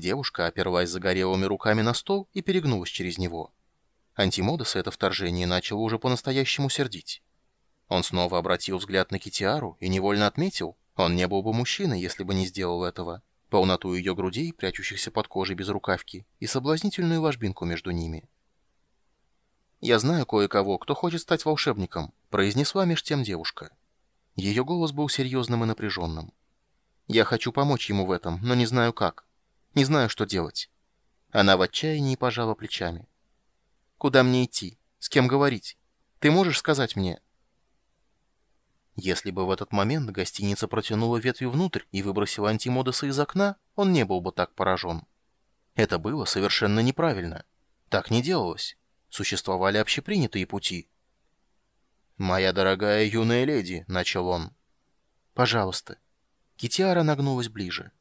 Девушка оперлась загорелыми руками на стол и перегнулась через него. Антимодоса это вторжение начало уже по-настоящему сердить. Он снова обратил взгляд на Китиару и невольно отметил, он не был бы мужчиной, если бы не сделал этого, полноту ее грудей, прячущихся под кожей без рукавки, и соблазнительную ложбинку между ними. «Я знаю кое-кого, кто хочет стать волшебником», — произнесла меж тем девушка. Ее голос был серьезным и напряженным. «Я хочу помочь ему в этом, но не знаю как. Не знаю, что делать». Она в отчаянии пожала плечами. «Куда мне идти? С кем говорить? Ты можешь сказать мне?» Если бы в этот момент гостиница протянула ветви внутрь и выбросила антимодоса из окна, он не был бы так поражен. Это было совершенно неправильно. Так не делалось. Существовали общепринятые пути. «Моя дорогая юная леди», — начал он. «Пожалуйста». Китиара нагнулась ближе.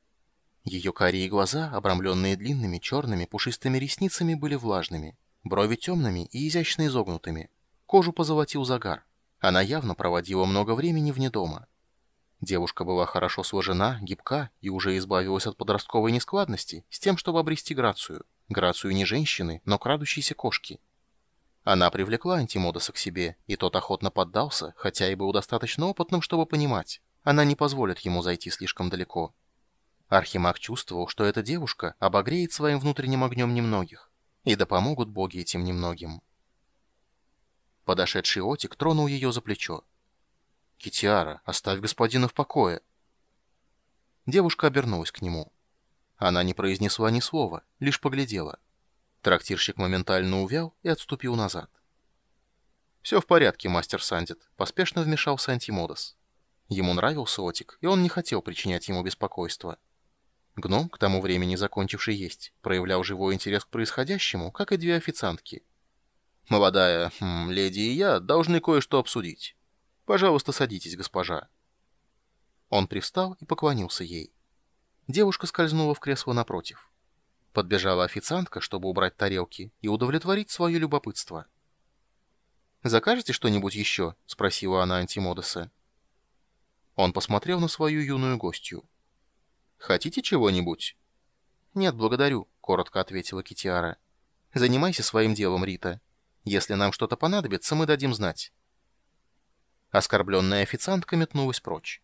Ее карие глаза, обрамленные длинными черными пушистыми ресницами, были влажными, брови темными и изящно изогнутыми. Кожу позолотил загар. Она явно проводила много времени вне дома. Девушка была хорошо сложена, гибка и уже избавилась от подростковой нескладности с тем, чтобы обрести грацию. Грацию не женщины, но крадущейся кошки. Она привлекла Антимодоса к себе, и тот охотно поддался, хотя и был достаточно опытным, чтобы понимать. Она не позволит ему зайти слишком далеко. Архимаг чувствовал, что эта девушка обогреет своим внутренним огнем немногих, и да помогут боги этим немногим. Подошедший Отик тронул ее за плечо. «Китиара, оставь господина в покое!» Девушка обернулась к нему. Она не произнесла ни слова, лишь поглядела. Трактирщик моментально увял и отступил назад. «Все в порядке, мастер Сандит», — поспешно вмешался Антимодос. Ему нравился Отик, и он не хотел причинять ему беспокойство. Гном, к тому времени закончивший есть, проявлял живой интерес к происходящему, как и две официантки — Молодая хм, леди и я должны кое-что обсудить. Пожалуйста, садитесь, госпожа». Он привстал и поклонился ей. Девушка скользнула в кресло напротив. Подбежала официантка, чтобы убрать тарелки и удовлетворить свое любопытство. «Закажете что-нибудь еще?» — спросила она Антимодоса. Он посмотрел на свою юную гостью. «Хотите чего-нибудь?» «Нет, благодарю», — коротко ответила Китиара. «Занимайся своим делом, Рита. Если нам что-то понадобится, мы дадим знать». Оскорбленная официантка метнулась прочь.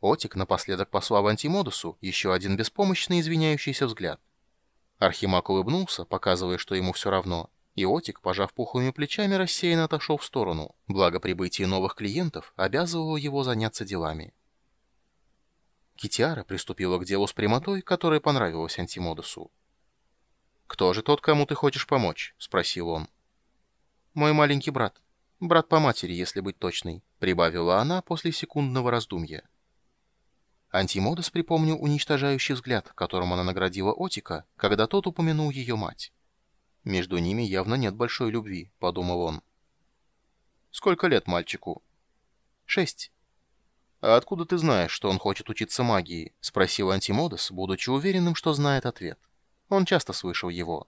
Отик напоследок послал Антимодусу еще один беспомощный извиняющийся взгляд. Архимаг улыбнулся, показывая, что ему все равно, и Отик, пожав пухлыми плечами, рассеянно отошел в сторону, благо прибытие новых клиентов обязывало его заняться делами. Китиара приступила к делу с прямотой, которая понравилась Антимодусу. «Кто же тот, кому ты хочешь помочь?» — спросил он. «Мой маленький брат. Брат по матери, если быть точной», — прибавила она после секундного раздумья. Антимодос припомнил уничтожающий взгляд, которым она наградила Отика, когда тот упомянул ее мать. «Между ними явно нет большой любви», — подумал он. «Сколько лет мальчику?» «Шесть». «А откуда ты знаешь, что он хочет учиться магии?» — спросил Антимодос, будучи уверенным, что знает ответ. Он часто слышал его.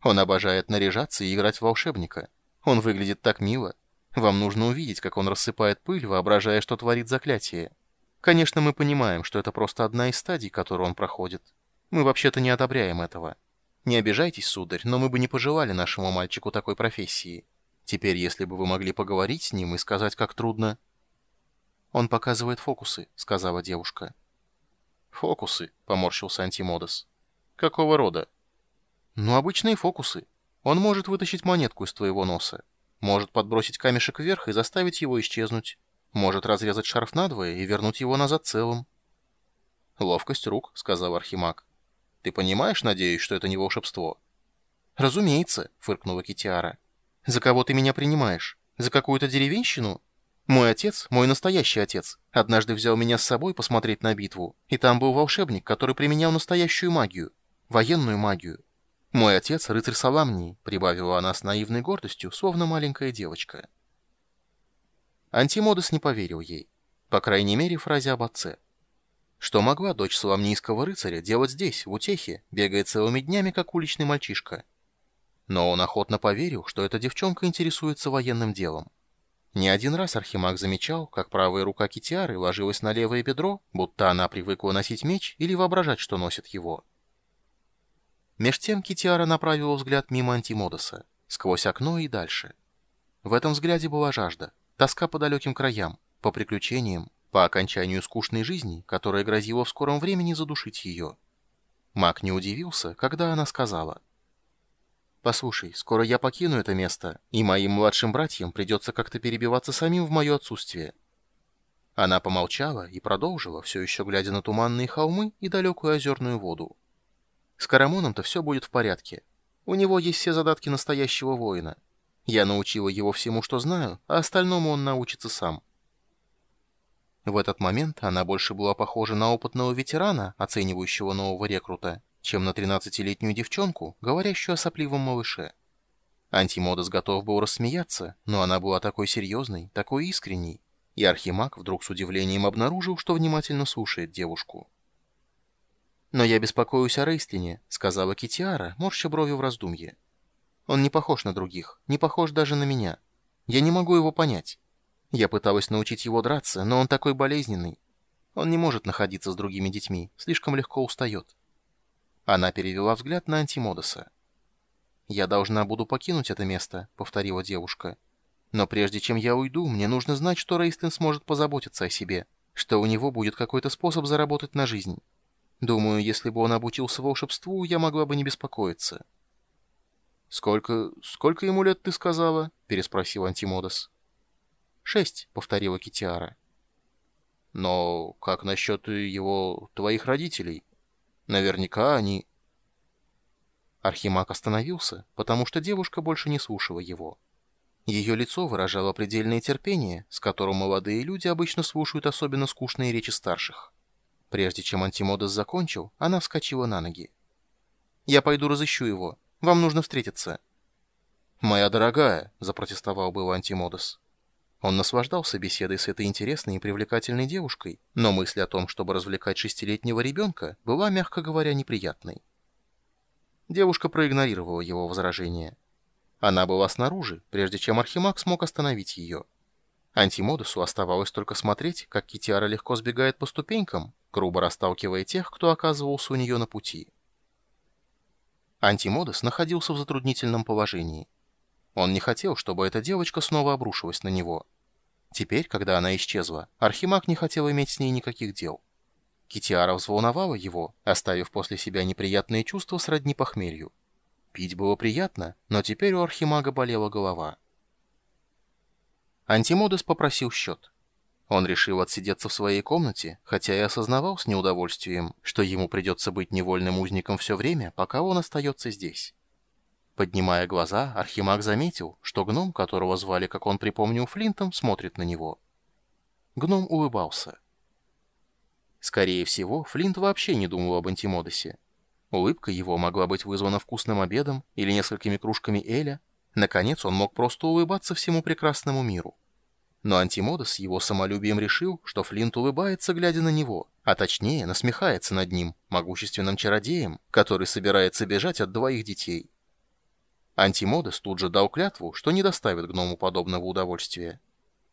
Он обожает наряжаться и играть в волшебника. Он выглядит так мило. Вам нужно увидеть, как он рассыпает пыль, воображая, что творит заклятие. Конечно, мы понимаем, что это просто одна из стадий, которую он проходит. Мы вообще-то не одобряем этого. Не обижайтесь, сударь, но мы бы не пожелали нашему мальчику такой профессии. Теперь, если бы вы могли поговорить с ним и сказать, как трудно... «Он показывает фокусы», — сказала девушка. «Фокусы», — поморщился Антимодос. «Какого рода?» Ну, обычные фокусы. Он может вытащить монетку из твоего носа. Может подбросить камешек вверх и заставить его исчезнуть. Может разрезать шарф надвое и вернуть его назад целым. «Ловкость рук», — сказал Архимаг. «Ты понимаешь, надеюсь, что это не волшебство?» «Разумеется», — фыркнула Китиара. «За кого ты меня принимаешь? За какую-то деревенщину? Мой отец, мой настоящий отец, однажды взял меня с собой посмотреть на битву, и там был волшебник, который применял настоящую магию, военную магию. «Мой отец — рыцарь Саламнии», — прибавила она с наивной гордостью, словно маленькая девочка. Антимодос не поверил ей. По крайней мере, фразе об отце. Что могла дочь саламнийского рыцаря делать здесь, в утехе, бегая целыми днями, как уличный мальчишка? Но он охотно поверил, что эта девчонка интересуется военным делом. Не один раз Архимаг замечал, как правая рука Китиары ложилась на левое бедро, будто она привыкла носить меч или воображать, что носит его. Меж тем Китиара направила взгляд мимо Антимодоса, сквозь окно и дальше. В этом взгляде была жажда, тоска по далеким краям, по приключениям, по окончанию скучной жизни, которая грозила в скором времени задушить ее. Мак не удивился, когда она сказала. «Послушай, скоро я покину это место, и моим младшим братьям придется как-то перебиваться самим в мое отсутствие». Она помолчала и продолжила, все еще глядя на туманные холмы и далекую озерную воду. С Карамоном-то все будет в порядке. У него есть все задатки настоящего воина. Я научила его всему, что знаю, а остальному он научится сам. В этот момент она больше была похожа на опытного ветерана, оценивающего нового рекрута, чем на 13-летнюю девчонку, говорящую о сопливом малыше. Антимодес готов был рассмеяться, но она была такой серьезной, такой искренней, и Архимаг вдруг с удивлением обнаружил, что внимательно слушает девушку. «Но я беспокоюсь о Рейстлине», — сказала Китиара, морща брови в раздумье. «Он не похож на других, не похож даже на меня. Я не могу его понять. Я пыталась научить его драться, но он такой болезненный. Он не может находиться с другими детьми, слишком легко устает». Она перевела взгляд на Антимодоса. «Я должна буду покинуть это место», — повторила девушка. «Но прежде чем я уйду, мне нужно знать, что Рейстлин сможет позаботиться о себе, что у него будет какой-то способ заработать на жизнь». Думаю, если бы он обучился волшебству, я могла бы не беспокоиться. «Сколько... сколько ему лет, ты сказала?» — переспросил Антимодос. «Шесть», — повторила Китиара. «Но как насчет его... твоих родителей? Наверняка они...» Архимаг остановился, потому что девушка больше не слушала его. Ее лицо выражало предельное терпение, с которым молодые люди обычно слушают особенно скучные речи старших. Прежде чем Антимодос закончил, она вскочила на ноги. «Я пойду разыщу его. Вам нужно встретиться». «Моя дорогая», — запротестовал был Антимодос. Он наслаждался беседой с этой интересной и привлекательной девушкой, но мысль о том, чтобы развлекать шестилетнего ребенка, была, мягко говоря, неприятной. Девушка проигнорировала его возражение. Она была снаружи, прежде чем Архимаг смог остановить ее. Антимодусу оставалось только смотреть, как Китиара легко сбегает по ступенькам, грубо расталкивая тех, кто оказывался у нее на пути. Антимодус находился в затруднительном положении. Он не хотел, чтобы эта девочка снова обрушилась на него. Теперь, когда она исчезла, Архимаг не хотел иметь с ней никаких дел. Китиара взволновала его, оставив после себя неприятные чувства сродни похмелью. Пить было приятно, но теперь у Архимага болела голова. Антимодес попросил счет. Он решил отсидеться в своей комнате, хотя и осознавал с неудовольствием, что ему придется быть невольным узником все время, пока он остается здесь. Поднимая глаза, Архимаг заметил, что гном, которого звали, как он припомнил, Флинтом, смотрит на него. Гном улыбался. Скорее всего, Флинт вообще не думал об Антимодесе. Улыбка его могла быть вызвана вкусным обедом или несколькими кружками Эля, Наконец он мог просто улыбаться всему прекрасному миру. Но Антимода с его самолюбием решил, что Флинт улыбается, глядя на него, а точнее насмехается над ним, могущественным чародеем, который собирается бежать от двоих детей. Антимодес тут же дал клятву, что не доставит гному подобного удовольствия.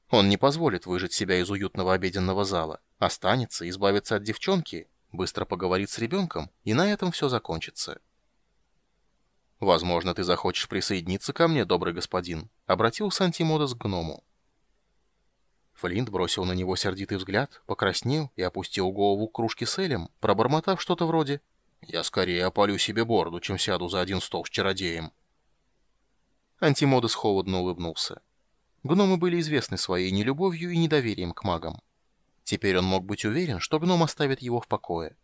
Он не позволит выжить себя из уютного обеденного зала, останется, избавится от девчонки, быстро поговорит с ребенком, и на этом все закончится. «Возможно, ты захочешь присоединиться ко мне, добрый господин», — обратился Антимодос к гному. Флинт бросил на него сердитый взгляд, покраснел и опустил голову к кружке с Элем, пробормотав что-то вроде «Я скорее опалю себе бороду, чем сяду за один стол с чародеем». Антимодос холодно улыбнулся. Гномы были известны своей нелюбовью и недоверием к магам. Теперь он мог быть уверен, что гном оставит его в покое.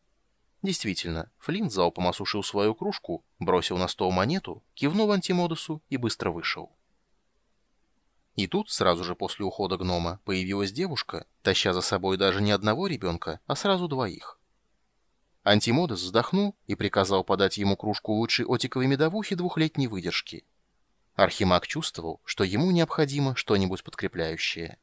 Действительно, Флинт залпом осушил свою кружку, бросил на стол монету, кивнул Антимодусу и быстро вышел. И тут, сразу же после ухода гнома, появилась девушка, таща за собой даже не одного ребенка, а сразу двоих. Антимодус вздохнул и приказал подать ему кружку лучшей отиковой медовухи двухлетней выдержки. Архимаг чувствовал, что ему необходимо что-нибудь подкрепляющее.